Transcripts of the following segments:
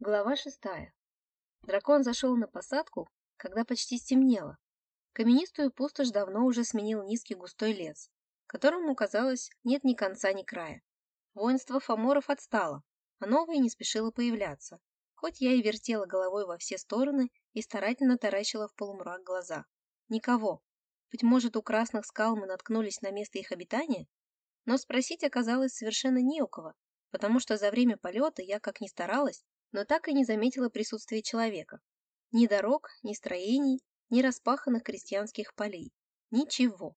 Глава шестая. Дракон зашел на посадку, когда почти стемнело. Каменистую пустошь давно уже сменил низкий густой лес, которому, казалось, нет ни конца, ни края. Воинство фаморов отстало, а новое не спешило появляться, хоть я и вертела головой во все стороны и старательно таращила в полумрак глаза. Никого. Быть может, у красных скал мы наткнулись на место их обитания? Но спросить оказалось совершенно не у кого, потому что за время полета я, как ни старалась, но так и не заметила присутствия человека. Ни дорог, ни строений, ни распаханных крестьянских полей. Ничего.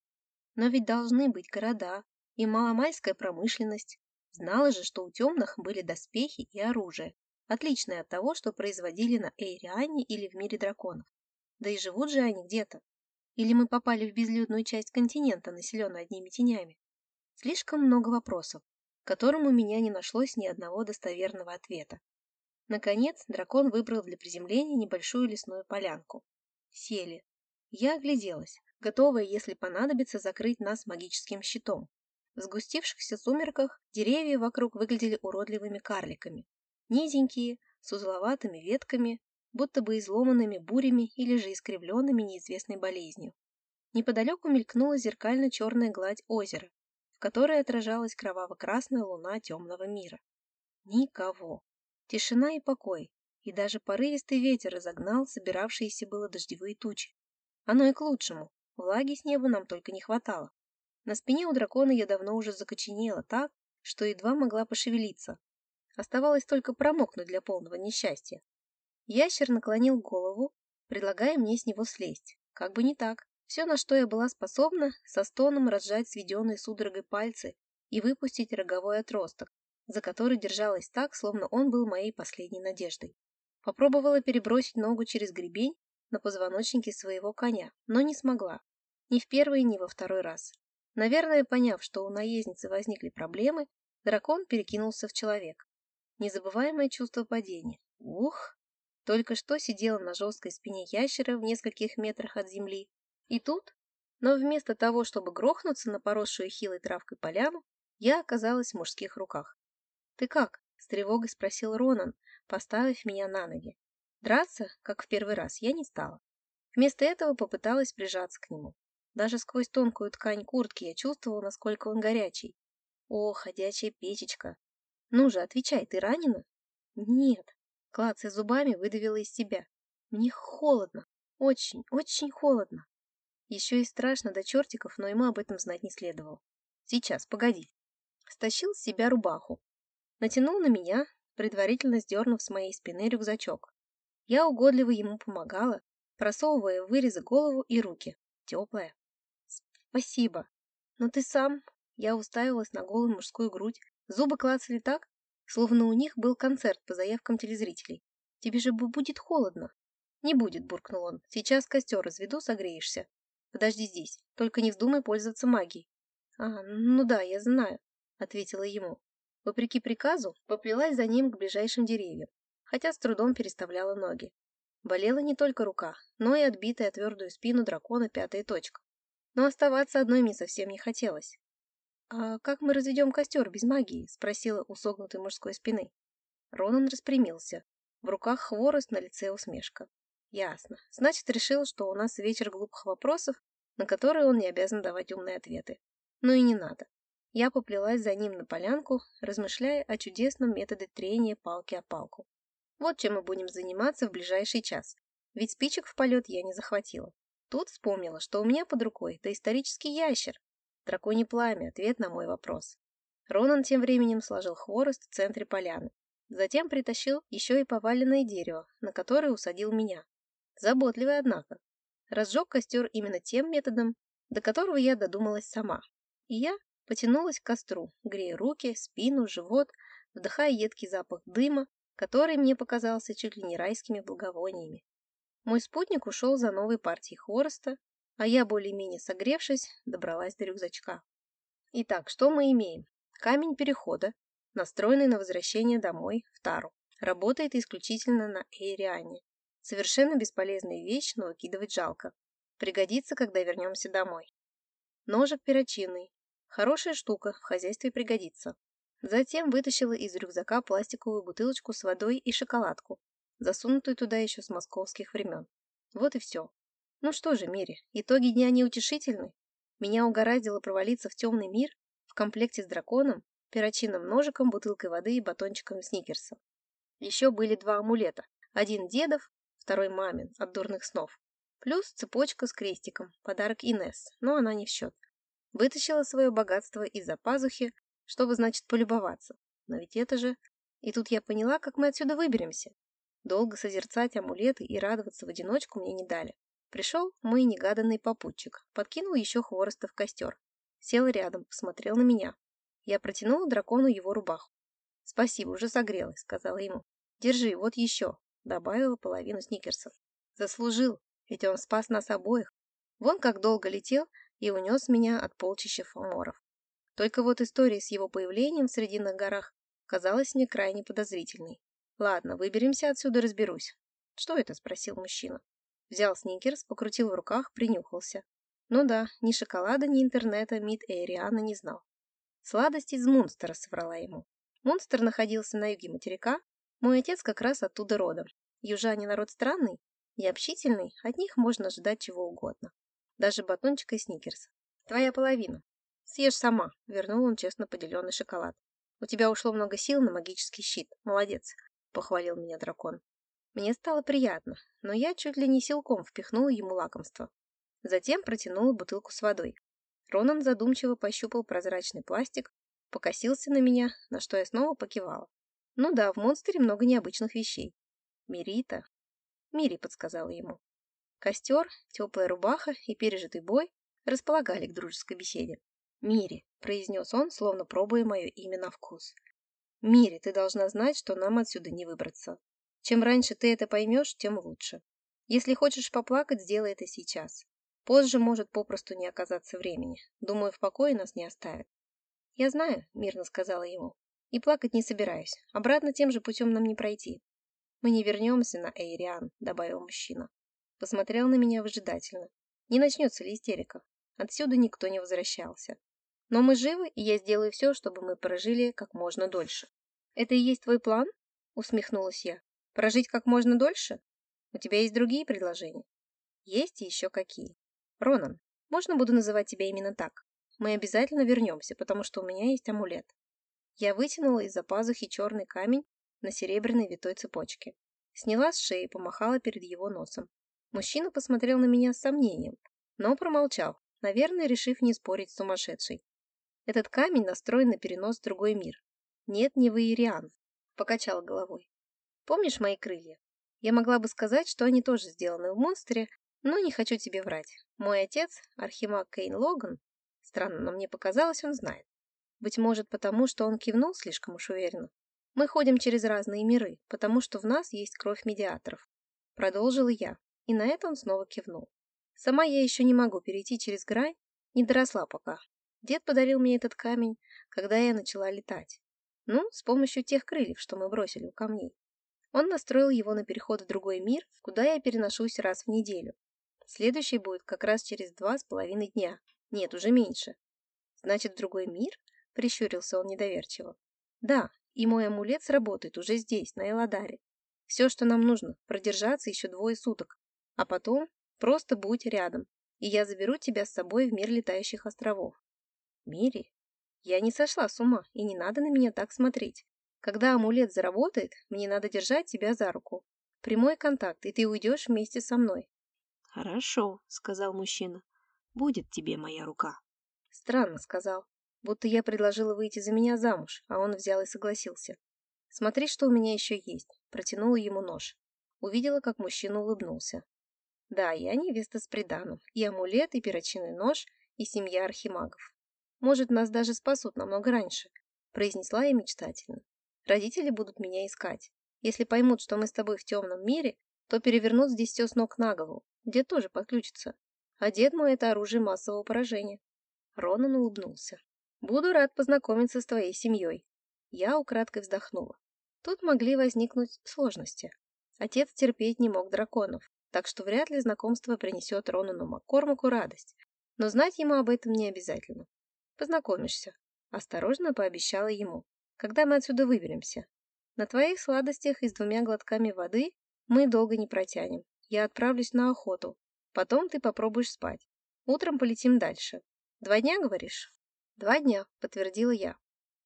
Но ведь должны быть города и маломальская промышленность. Знала же, что у темных были доспехи и оружие, отличные от того, что производили на Эйриане или в мире драконов. Да и живут же они где-то. Или мы попали в безлюдную часть континента, населенную одними тенями? Слишком много вопросов, которым у меня не нашлось ни одного достоверного ответа. Наконец, дракон выбрал для приземления небольшую лесную полянку. Сели. Я огляделась, готовая, если понадобится, закрыть нас магическим щитом. В сгустившихся сумерках деревья вокруг выглядели уродливыми карликами. Низенькие, с узловатыми ветками, будто бы изломанными бурями или же искривленными неизвестной болезнью. Неподалеку мелькнула зеркально-черная гладь озера, в которой отражалась кроваво-красная луна темного мира. Никого. Тишина и покой, и даже порывистый ветер разогнал собиравшиеся было дождевые тучи. Оно и к лучшему, влаги с неба нам только не хватало. На спине у дракона я давно уже закоченела так, что едва могла пошевелиться. Оставалось только промокнуть для полного несчастья. Ящер наклонил голову, предлагая мне с него слезть. Как бы не так. Все, на что я была способна, со стоном разжать сведенные судорогой пальцы и выпустить роговой отросток, за который держалась так, словно он был моей последней надеждой. Попробовала перебросить ногу через гребень на позвоночнике своего коня, но не смогла. Ни в первый, ни во второй раз. Наверное, поняв, что у наездницы возникли проблемы, дракон перекинулся в человек. Незабываемое чувство падения. Ух! Только что сидела на жесткой спине ящера в нескольких метрах от земли. И тут, но вместо того, чтобы грохнуться на поросшую хилой травкой поляну, я оказалась в мужских руках. «Ты как?» — с тревогой спросил Ронан, поставив меня на ноги. Драться, как в первый раз, я не стала. Вместо этого попыталась прижаться к нему. Даже сквозь тонкую ткань куртки я чувствовала, насколько он горячий. О, ходячая печечка! Ну же, отвечай, ты ранена? Нет. Клацая зубами, выдавила из себя. Мне холодно. Очень, очень холодно. Еще и страшно до чертиков, но ему об этом знать не следовало. Сейчас, погоди. Стащил с себя рубаху, Натянул на меня, предварительно сдернув с моей спины рюкзачок. Я угодливо ему помогала, просовывая в вырезы голову и руки. Теплая. Спасибо. Но ты сам... Я уставилась на голую мужскую грудь. Зубы клацали так, словно у них был концерт по заявкам телезрителей. Тебе же будет холодно. Не будет, буркнул он. Сейчас костер разведу, согреешься. Подожди здесь, только не вздумай пользоваться магией. А, ну да, я знаю, ответила ему. Вопреки приказу, поплелась за ним к ближайшим деревьям, хотя с трудом переставляла ноги. Болела не только рука, но и отбитая твердую спину дракона пятая точка. Но оставаться одной мне совсем не хотелось. «А как мы разведем костер без магии?» — спросила у согнутой мужской спины. Ронан распрямился. В руках хворост, на лице усмешка. «Ясно. Значит, решил, что у нас вечер глупых вопросов, на которые он не обязан давать умные ответы. Ну и не надо. Я поплелась за ним на полянку, размышляя о чудесном методе трения палки о палку. Вот чем мы будем заниматься в ближайший час. Ведь спичек в полет я не захватила. Тут вспомнила, что у меня под рукой доисторический ящер. Драконий пламя – ответ на мой вопрос. Ронан тем временем сложил хворост в центре поляны. Затем притащил еще и поваленное дерево, на которое усадил меня. Заботливый, однако. Разжег костер именно тем методом, до которого я додумалась сама. И я Потянулась к костру, грея руки, спину, живот, вдыхая едкий запах дыма, который мне показался чуть ли не райскими благовониями. Мой спутник ушел за новой партией хвороста, а я, более-менее согревшись, добралась до рюкзачка. Итак, что мы имеем? Камень перехода, настроенный на возвращение домой, в Тару. Работает исключительно на Эйриане. Совершенно бесполезная вещь, но выкидывать жалко. Пригодится, когда вернемся домой. Ножик перочинный, Хорошая штука, в хозяйстве пригодится. Затем вытащила из рюкзака пластиковую бутылочку с водой и шоколадку, засунутую туда еще с московских времен. Вот и все. Ну что же, Мири, итоги дня неутешительны. Меня угораздило провалиться в темный мир в комплекте с драконом, перочинным ножиком, бутылкой воды и батончиком сникерса. Еще были два амулета. Один дедов, второй мамин, от дурных снов. Плюс цепочка с крестиком, подарок Инес, но она не в счет. Вытащила свое богатство из-за пазухи, чтобы, значит, полюбоваться. Но ведь это же... И тут я поняла, как мы отсюда выберемся. Долго созерцать амулеты и радоваться в одиночку мне не дали. Пришел мой негаданный попутчик, подкинул еще хвороста в костер. Сел рядом, посмотрел на меня. Я протянула дракону его рубаху. «Спасибо, уже согрелась», — сказала ему. «Держи, вот еще», — добавила половину сникерсов. «Заслужил, ведь он спас нас обоих. Вон как долго летел и унес меня от полчища фаморов. Только вот история с его появлением в Срединных горах казалась мне крайне подозрительной. Ладно, выберемся отсюда, разберусь. Что это? спросил мужчина. Взял сникерс, покрутил в руках, принюхался. Ну да, ни шоколада, ни интернета Мид Эйриана не знал. Сладость из Мунстера соврала ему. Мунстер находился на юге материка, мой отец как раз оттуда родом. Южане народ странный и общительный, от них можно ожидать чего угодно. Даже батончика и сникерса. Твоя половина. Съешь сама, вернул он честно поделенный шоколад. У тебя ушло много сил на магический щит. Молодец, похвалил меня дракон. Мне стало приятно, но я чуть ли не силком впихнула ему лакомство. Затем протянула бутылку с водой. Ронан задумчиво пощупал прозрачный пластик, покосился на меня, на что я снова покивала. Ну да, в монстре много необычных вещей. Мирита. Мири подсказала ему. Костер, теплая рубаха и пережитый бой располагали к дружеской беседе. «Мири», — произнес он, словно пробуя мое имя на вкус. «Мири, ты должна знать, что нам отсюда не выбраться. Чем раньше ты это поймешь, тем лучше. Если хочешь поплакать, сделай это сейчас. Позже может попросту не оказаться времени. Думаю, в покое нас не оставят». «Я знаю», — мирно сказала ему. «И плакать не собираюсь. Обратно тем же путем нам не пройти». «Мы не вернемся на Эйриан», — добавил мужчина. Посмотрел на меня выжидательно. Не начнется ли истерика? Отсюда никто не возвращался. Но мы живы, и я сделаю все, чтобы мы прожили как можно дольше. Это и есть твой план? Усмехнулась я. Прожить как можно дольше? У тебя есть другие предложения? Есть и еще какие. Ронан, можно буду называть тебя именно так? Мы обязательно вернемся, потому что у меня есть амулет. Я вытянула из-за пазухи черный камень на серебряной витой цепочке. Сняла с шеи, помахала перед его носом. Мужчина посмотрел на меня с сомнением, но промолчал, наверное, решив не спорить с сумасшедшей. Этот камень настроен на перенос в другой мир. Нет, не Ваириан. Покачала головой. Помнишь мои крылья? Я могла бы сказать, что они тоже сделаны в монстре, но не хочу тебе врать. Мой отец, Архимаг Кейн Логан, странно, но мне показалось, он знает. Быть может, потому что он кивнул слишком уж уверенно. Мы ходим через разные миры, потому что в нас есть кровь медиаторов. Продолжила я, и на это он снова кивнул. Сама я еще не могу перейти через грань, не доросла пока, Дед подарил мне этот камень, когда я начала летать. Ну, с помощью тех крыльев, что мы бросили у камней. Он настроил его на переход в другой мир, куда я переношусь раз в неделю. Следующий будет как раз через два с половиной дня. Нет, уже меньше. Значит, другой мир? Прищурился он недоверчиво. Да, и мой амулет сработает уже здесь, на Эладаре. Все, что нам нужно, продержаться еще двое суток. А потом просто будь рядом, и я заберу тебя с собой в мир летающих островов. Мири, я не сошла с ума, и не надо на меня так смотреть. Когда амулет заработает, мне надо держать тебя за руку. Прямой контакт, и ты уйдешь вместе со мной. Хорошо, сказал мужчина. Будет тебе моя рука. Странно, сказал. Будто я предложила выйти за меня замуж, а он взял и согласился. Смотри, что у меня еще есть. Протянула ему нож. Увидела, как мужчина улыбнулся. Да, я невеста с приданым. И амулет, и перочинный нож, и семья архимагов. Может, нас даже спасут намного раньше», — произнесла я мечтательно. «Родители будут меня искать. Если поймут, что мы с тобой в темном мире, то перевернут здесь все с ног на голову. Дед тоже подключится. А дед мой — это оружие массового поражения». Ронан улыбнулся. «Буду рад познакомиться с твоей семьей». Я украдкой вздохнула. Тут могли возникнуть сложности. Отец терпеть не мог драконов, так что вряд ли знакомство принесет Ронану Маккормаку радость. Но знать ему об этом не обязательно. Познакомишься. Осторожно пообещала ему. когда мы отсюда выберемся. На твоих сладостях и с двумя глотками воды мы долго не протянем. Я отправлюсь на охоту. Потом ты попробуешь спать. Утром полетим дальше. Два дня, говоришь? Два дня, подтвердила я.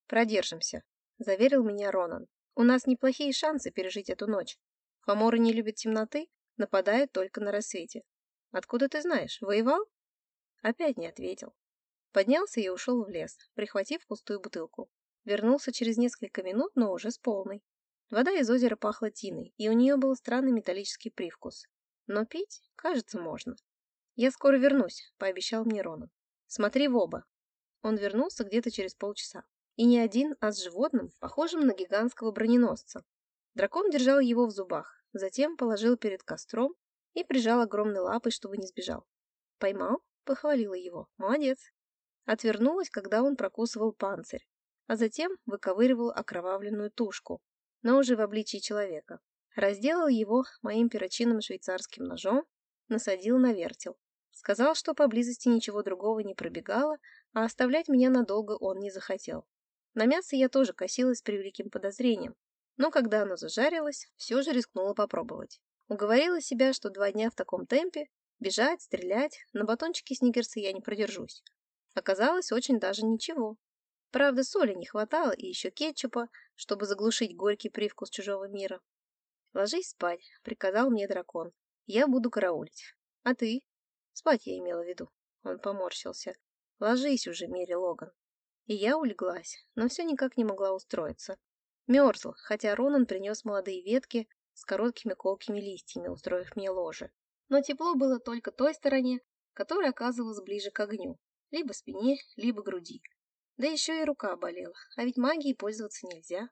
Продержимся, заверил меня Ронан. У нас неплохие шансы пережить эту ночь. Фаморы не любят темноты, нападают только на рассвете. Откуда ты знаешь? Воевал? Опять не ответил. Поднялся и ушел в лес, прихватив пустую бутылку. Вернулся через несколько минут, но уже с полной. Вода из озера пахла тиной, и у нее был странный металлический привкус. Но пить, кажется, можно. «Я скоро вернусь», — пообещал мне Ронан. «Смотри в оба». Он вернулся где-то через полчаса. И не один, а с животным, похожим на гигантского броненосца. Дракон держал его в зубах, затем положил перед костром и прижал огромной лапой, чтобы не сбежал. «Поймал?» — похвалила его. «Молодец». Отвернулась, когда он прокусывал панцирь, а затем выковыривал окровавленную тушку, но уже в обличии человека. Разделал его моим перочинным швейцарским ножом, насадил на вертел. Сказал, что поблизости ничего другого не пробегало, а оставлять меня надолго он не захотел. На мясо я тоже косилась с превеликим подозрением, но когда оно зажарилось, все же рискнула попробовать. Уговорила себя, что два дня в таком темпе, бежать, стрелять, на батончике снигерса я не продержусь. Оказалось, очень даже ничего. Правда, соли не хватало и еще кетчупа, чтобы заглушить горький привкус чужого мира. «Ложись спать», — приказал мне дракон. «Я буду караулить. А ты?» Спать я имела в виду. Он поморщился. Ложись уже, Мери Логан. И я улеглась, но все никак не могла устроиться. Мерзла, хотя Ронан принес молодые ветки с короткими колкими листьями, устроив мне ложе. Но тепло было только той стороне, которая оказывалась ближе к огню. Либо спине, либо груди. Да еще и рука болела, а ведь магией пользоваться нельзя.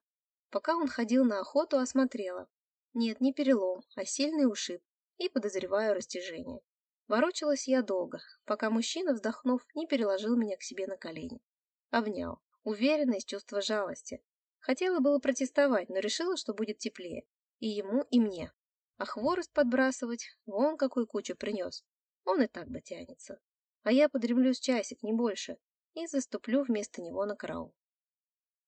Пока он ходил на охоту, осмотрела. Нет, не перелом, а сильный ушиб. И подозреваю растяжение. Ворочалась я долго, пока мужчина, вздохнув, не переложил меня к себе на колени. Обнял, уверенно из чувства жалости. Хотела было протестовать, но решила, что будет теплее. И ему, и мне. А хворост подбрасывать, вон какую кучу принес. Он и так дотянется. А я подремлюсь часик, не больше, и заступлю вместо него на караул.